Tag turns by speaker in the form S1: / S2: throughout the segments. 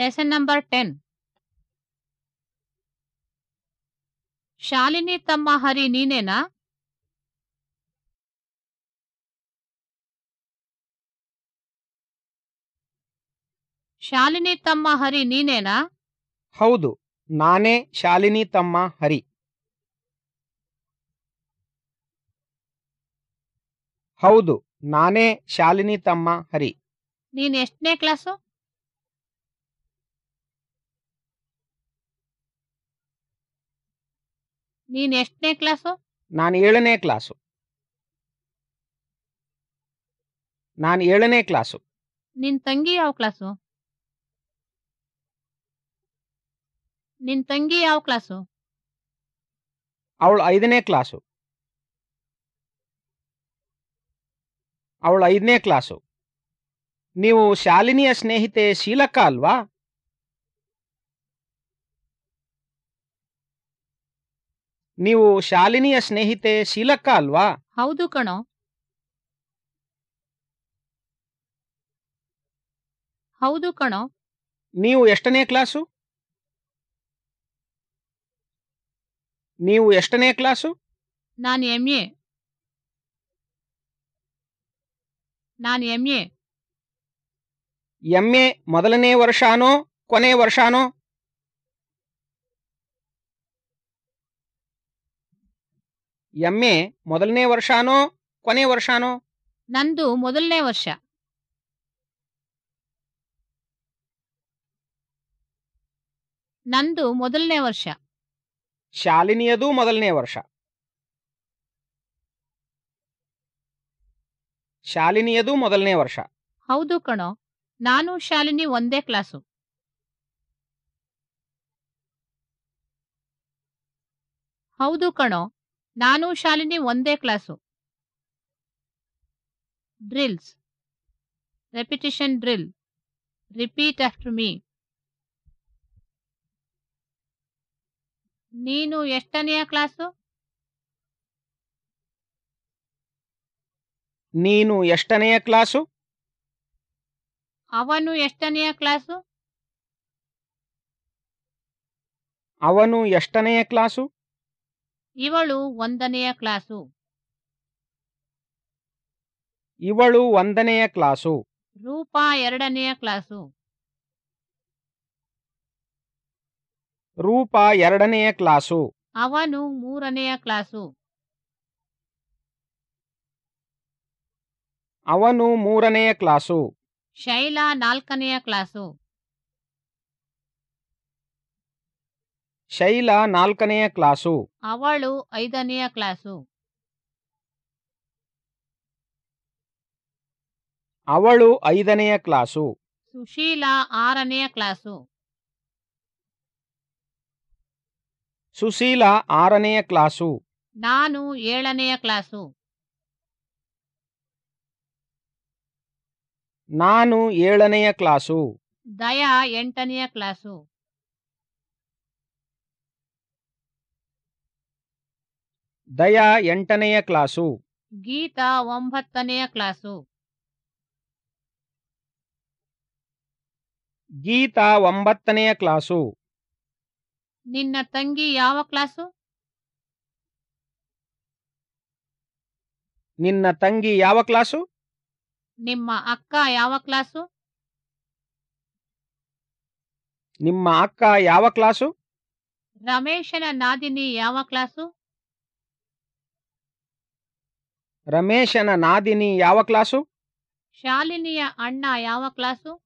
S1: Lesson number ten Shalini ತಮ್ಮ ಹರಿ ನೀನೇನಾ? ಶಾಲಿನಿ ತಮ್ಮ ಹರಿ ನೀನೇನಾ?
S2: ಹೌದು ನಾನೇ ಶಾಲಿನಿ ತಮ್ಮ ಹರಿ. ಹೌದು ನಾನೇ ಶಾಲಿನಿ ತಮ್ಮ ಹರಿ.
S1: ನೀನ್ ಎಷ್ಟನೇ ಕ್ಲಾಸು ನೀನ್ ಎಷ್ಟನೇ ಕ್ಲಾಸು?
S2: ನಾನು ಏಳನೇ ಕ್ಲಾಸು. ನಾನು ಏಳನೇ ಕ್ಲಾಸು.
S1: ನಿನ್ ತಂಗಿ ಯಾವ ಕ್ಲಾಸು? ನಿನ್ ತಂಗಿ ಯಾವ ಕ್ಲಾಸು?
S2: ಅವಳು ಐದನೇ ಕ್ಲಾಸು. ಅವಳು ಐದನೇ ಕ್ಲಾಸು. ನೀವು ಶಾಲಿನಿಯ ಸ್ನೇಹಿತೆ ಶೀಲಕ್ಕ ಅಲ್ವಾ? ನೀವು ಶಾಲಿನಿಯ ಸ್ನೇಹಿತೆ ಶೀಲಕ್ಕ ಅಲ್ವಾ?
S1: ಹೌದು ಕಣೋ. ಹೌದು ಕಣೋ.
S2: ನೀವು ಎಷ್ಟನೇ ಕ್ಲಾಸು? ನೀವು ಎಷ್ಟನೇ ಕ್ಲಾಸು?
S1: ನಾನು ಎಂ ಎ. ನಾನು ಎಂ ಎ.
S2: ಎಂ ಎ ಮೊದಲನೇ ವರ್ಷಾನೋ ಕೊನೆ ವರ್ಷಾನೋ? ಎಂ ಎ ಮೊದಲನೇ ವರ್ಷಾನೋ ಕೊನೆ ವರ್ಷಾನೋ?
S1: ನಂದು ಮೊದಲನೇ ವರ್ಷ. ನಂದು ಮೊದಲನೇ ವರ್ಷ.
S2: ಶಾಲಿನಿಯದು ಮೊದಲನೇ ವರ್ಷ. ಶಾಲಿನಿಯದು ಮೊದಲನೇ ವರ್ಷ.
S1: ಹೌದು ಕಣೋ ನಾನು ಶಾಲಿನಿ ಒಂದೇ ಕ್ಲಾಸು. ಹೌದು ಕಣೋ ನಾನು ಶಾಲಿನಿ ಒಂದೇ class. Drills repetition drill repeat after me ನೀನು ಎಷ್ಟನೆಯ ಕ್ಲಾಸು?
S2: ನೀನು ಎಷ್ಟನೆಯ ಕ್ಲಾಸು?
S1: ಅವನು ಎಷ್ಟನೆಯ ಕ್ಲಾಸು?
S2: ಅವನು ಎಷ್ಟನೆಯ ಕ್ಲಾಸು?
S1: ಇವಳು ಒಂದನೆಯ ಕ್ಲಾಸು.
S2: ಇವಳು ಒಂದನೆಯ ಕ್ಲಾಸು.
S1: ರೂಪಾ ಎರಡನೆಯ ಕ್ಲಾಸು.
S2: ರೂಪ ಎರಡನೆಯ ಕ್ಲಾಸು.
S1: ಅವನು ಮೂರನೆಯ ಕ್ಲಾಸು.
S2: ಅವನು ಮೂರನೆಯ ಕ್ಲಾಸು.
S1: ಶೈಲಾ ನಾಲ್ಕನೆಯ ಕ್ಲಾಸು.
S2: ಶೈಲಾ ನಾಲ್ಕನೆಯ ಕ್ಲಾಸು.
S1: ಅವಳು ಐದನೆಯ ಕ್ಲಾಸು.
S2: ಅವಳು ಐದನೆಯ ಕ್ಲಾಸು.
S1: ಸುಶೀಲಾ ಆರನೆಯ ಕ್ಲಾಸು.
S2: ಸುಶೀಲ ಆರನೆಯ ಕ್ಲಾಸು.
S1: ನಾನು ಏಳನೆಯ ಕ್ಲಾಸು.
S2: ನಾನು ಏಳನೆಯ ಕ್ಲಾಸು.
S1: ದಯಾ ಎಂಟನೆಯ ಕ್ಲಾಸು.
S2: ದಯಾ ಎಂಟನೆಯ ಕ್ಲಾಸು.
S1: ಗೀತಾ ಒಂಬತ್ತನೆಯ ಕ್ಲಾಸು.
S2: ಗೀತಾ ಒಂಬತ್ತನೆಯ ಕ್ಲಾಸು.
S1: ನಿನ್ನ ತಂಗಿ ಯಾವ ಕ್ಲಾಸು?
S2: ನಿನ್ನ ತಂಗಿ ಯಾವ ಕ್ಲಾಸು?
S1: ನಿಮ್ಮ ಅಕ್ಕ ಯಾವ ಕ್ಲಾಸು?
S2: ನಿಮ್ಮ ಅಕ್ಕ ಯಾವ ಕ್ಲಾಸು?
S1: ರಮೇಶನ ನಾದಿನಿ ಯಾವ ಕ್ಲಾಸು?
S2: ರಮೇಶನ ನಾದಿನಿ ಯಾವ ಕ್ಲಾಸು?
S1: ಶಾಲಿನಿಯ ಅಣ್ಣ ಯಾವ ಕ್ಲಾಸು?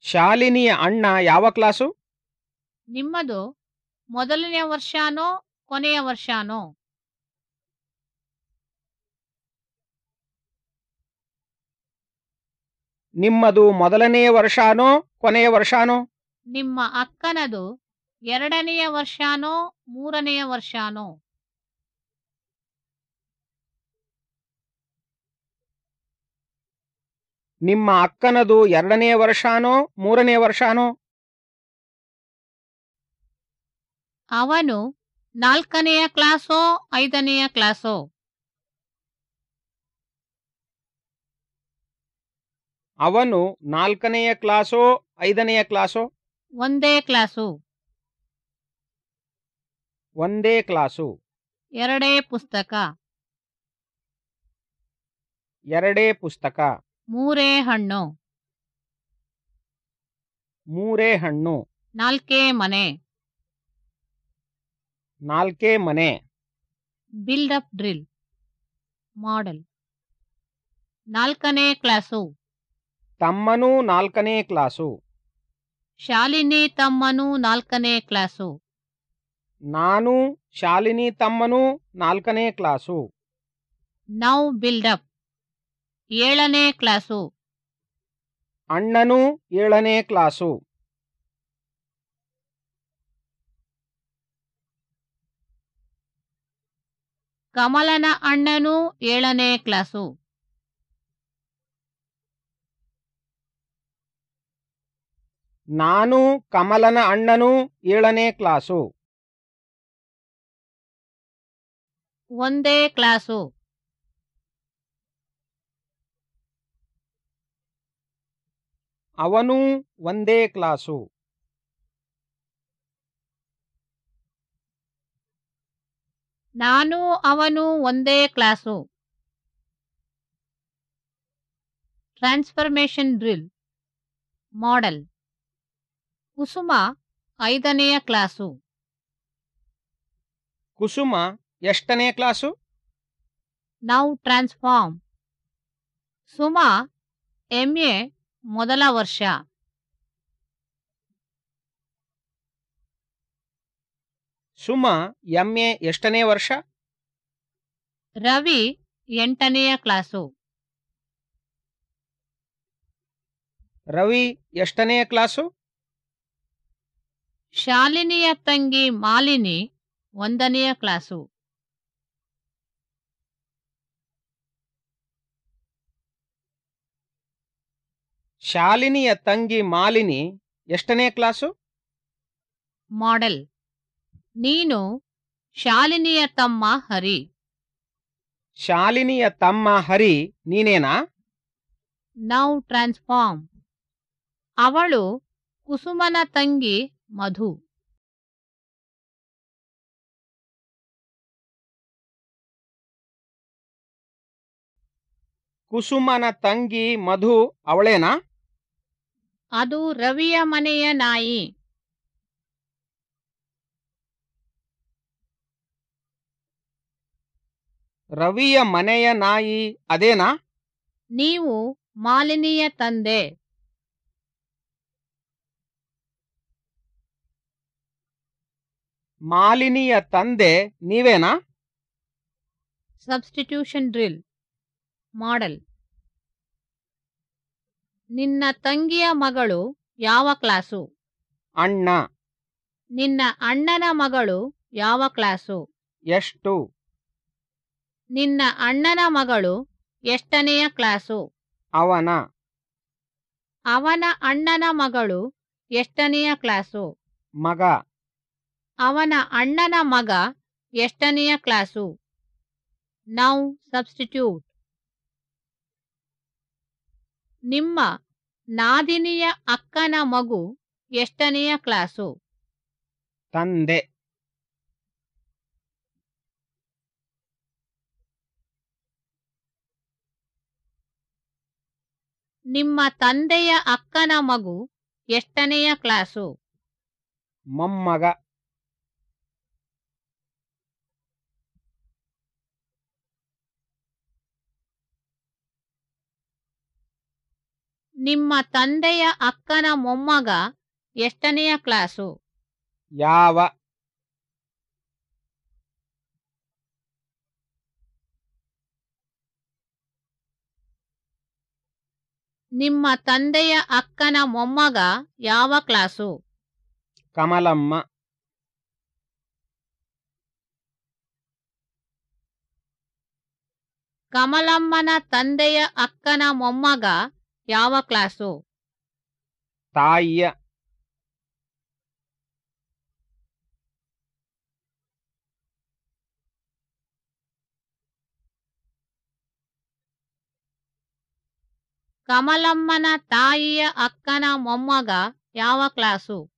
S2: ಶಾಲಿನಿಯ ಅಣ್ಣ ಯಾವ ಕ್ಲಾಸು?
S1: ನಿಮ್ಮದು ಮೊದಲನೇ ವರ್ಷನೋ ಕೊನೆಯ ವರ್ಷನೋ?
S2: ನಿಮ್ಮದು ಮೊದಲನೆಯ ವರ್ಷಾನೋ ಕೊನೆಯ ವರ್ಷಾನೋ?
S1: ನಿಮ್ಮ ಅಕ್ಕನದು ಎರಡನೆಯ ವರ್ಷನೋ ಮೂರನೆಯ ವರ್ಷನೋ?
S2: ನಿಮ್ಮ ಅಕ್ಕನದು ಎರಡನೇ ವರ್ಷಾನೋ ಮೂರನೇ ವರ್ಷಾನೋ?
S1: ಅವನು ನಾಲ್ಕನೆಯ ಕ್ಲಾಸೋ ಐದನೆಯ ಕ್ಲಾಸೋ?
S2: ಅವನು ನಾಲ್ಕನೆಯ ಕ್ಲಾಸೋ ಐದನೆಯ ಕ್ಲಾಸೋ?
S1: ಒಂದೇ ಕ್ಲಾಸು.
S2: ಒಂದೇ ಕ್ಲಾಸು.
S1: ಎರಡೇ ಪುಸ್ತಕ.
S2: ಎರಡೇ ಪುಸ್ತಕ.
S1: ಮೂರೇ ಹಣ್ಣು.
S2: ಮೂರೇ ಹಣ್ಣು.
S1: ನಾಲ್ಕೇ ಮನೆ.
S2: ನಾಲ್ಕೇ ಮನೆ.
S1: Build up drill. ಮಾಡೆಲ್. ನಾಲ್ಕನೇ ಕ್ಲಾಸು.
S2: ತಮ್ಮನೂ ನಾಲ್ಕನೇ ಕ್ಲಾಸು.
S1: ಶಾಲಿನಿ ತಮ್ಮನು ನಾಲ್ಕನೇ ಕ್ಲಾಸು.
S2: ನಾನು ಶಾಲಿನಿ ತಮ್ಮನೂ ನಾಲ್ಕನೇ ಕ್ಲಾಸು.
S1: Now build up. ಏಳನೇ ಕ್ಲಾಸು.
S2: ಅಣ್ಣನೂ ಏಳನೇ ಕ್ಲಾಸು.
S1: ಕಮಲನ ಅಣ್ಣನೂ ಏಳನೇ ಕ್ಲಾಸು.
S2: ನಾನು ಕಮಲನ ಅಣ್ಣನೂ ಏಳನೇ ಕ್ಲಾಸು.
S1: ಒಂದೇ ಕ್ಲಾಸು.
S2: ಅವನೂ ಒಂದೇ ಕ್ಲಾಸು.
S1: ನಾನು ಅವನು ಒಂದೇ class. Transformation drill model Kusuma ಐದನೆಯ ಕ್ಲಾಸು.
S2: ಕುಸುಮ ಎಷ್ಟನೇ class?
S1: Now transform. Suma MA ಮೊದಲ ವರ್ಷ.
S2: ಸುಮ ಎಂಎ ಎಷ್ಟನೇ ವರ್ಷ?
S1: ರವಿ ಎಂಟನೆಯ ಕ್ಲಾಸು.
S2: ರವಿ ಎಷ್ಟನೆಯ ಕ್ಲಾಸು?
S1: ಶಾಲಿನಿಯ ತಂಗಿ ಮಾಲಿನಿ ಒಂದನೆಯ ಕ್ಲಾಸು.
S2: ಶಾಲಿನಿಯ ತಂಗಿ ಮಾಲಿನಿ ಎಷ್ಟನೇ ಕ್ಲಾಸು?
S1: ಮಾಡೆಲ್. ನೀನು ಶಾಲಿನಿಯ ತಮ್ಮ ಹರಿ.
S2: ಶಾಲಿನಿಯ ತಮ್ಮ ಹರಿ ನೀನೇನಾ?
S1: Now transform. ಅವಳು ಕುಸುಮನ ತಂಗಿ ಮಧು.
S2: ಕುಸುಮನ ತಂಗಿ ಮಧು ಅವಳೇನಾ?
S1: ಅದು ರವಿಯ ಮನೆಯ ನಾಯಿ.
S2: ರವಿಯ ಮನೆಯ ನಾಯಿ ಅದೇನಾ?
S1: ನೀವು ಮಾಲಿನಿಯ ತಂದೆ.
S2: ಮಾಲಿನಿಯ ತಂದೆ ನೀವೇನಾ?
S1: ಸಬ್ಸ್ಟಿಟ್ಯೂಷನ್ ಡ್ರಿಲ್ ಮಾಡೆಲ್ ನಿನ್ನ ತಂಗಿಯ ಮಗಳು ಯಾವ ಕ್ಲಾಸು?
S2: ಅಣ್ಣ.
S1: ನಿನ್ನ ಅಣ್ಣನ ಮಗಳು ಯಾವ ಕ್ಲಾಸು?
S2: ಎಷ್ಟು?
S1: ನಿನ್ನ ಅಣ್ಣನ ಮಗಳು ಎಷ್ಟನೆಯ ಕ್ಲಾಸು?
S2: ಅವನ.
S1: ಅವನ ಅಣ್ಣನ ಮಗಳು ಎಷ್ಟನೆಯ ಕ್ಲಾಸು?
S2: ಮಗ.
S1: ಅವನ ಅಣ್ಣನ ಮಗ ಎಷ್ಟನೆಯ ಕ್ಲಾಸು? Now substitute. ನಿಮ್ಮ ನಾದಿನಿಯ ಅಕ್ಕನ ಮಗು ಎಷ್ಟನೆಯ ಕ್ಲಾಸು?
S2: ತಂದೆ.
S1: ನಿಮ್ಮ ತಂದೆಯ ಅಕ್ಕನ ಮಗು ಎಷ್ಟನೆಯ ಕ್ಲಾಸು?
S2: ಮೊಮ್ಮಗ.
S1: ನಿಮ್ಮ ತಂದೆಯ ಅಕ್ಕನ ಮೊಮ್ಮಗ ಎಷ್ಟನೆಯ ಕ್ಲಾಸು?
S2: ಯಾವ?
S1: ನಿಮ್ಮ ತಂದೆಯ ಅಕ್ಕನ ಮೊಮ್ಮಗ ಯಾವ ಕ್ಲಾಸು?
S2: ಕಮಲಮ್ಮ.
S1: ಕಮಲಮ್ಮನ ತಂದೆಯ ಅಕ್ಕನ ಮೊಮ್ಮಗ ಯಾವ ಕ್ಲಾಸು?
S2: ತಾಯಿಯ.
S1: ಕಮಲಮ್ಮನ ತಾಯಿಯ ಅಕ್ಕನ ಮೊಮ್ಮಗ ಯಾವ ಕ್ಲಾಸು?